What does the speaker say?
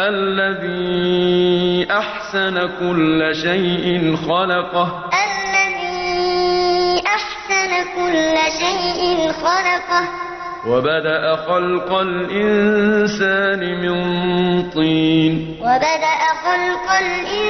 الذي أحسن كل شيء خلقه. الذي أحسن كل شيء خلقه. وبدأ خلق الإنسان من طين. وبدأ خلق الإنسان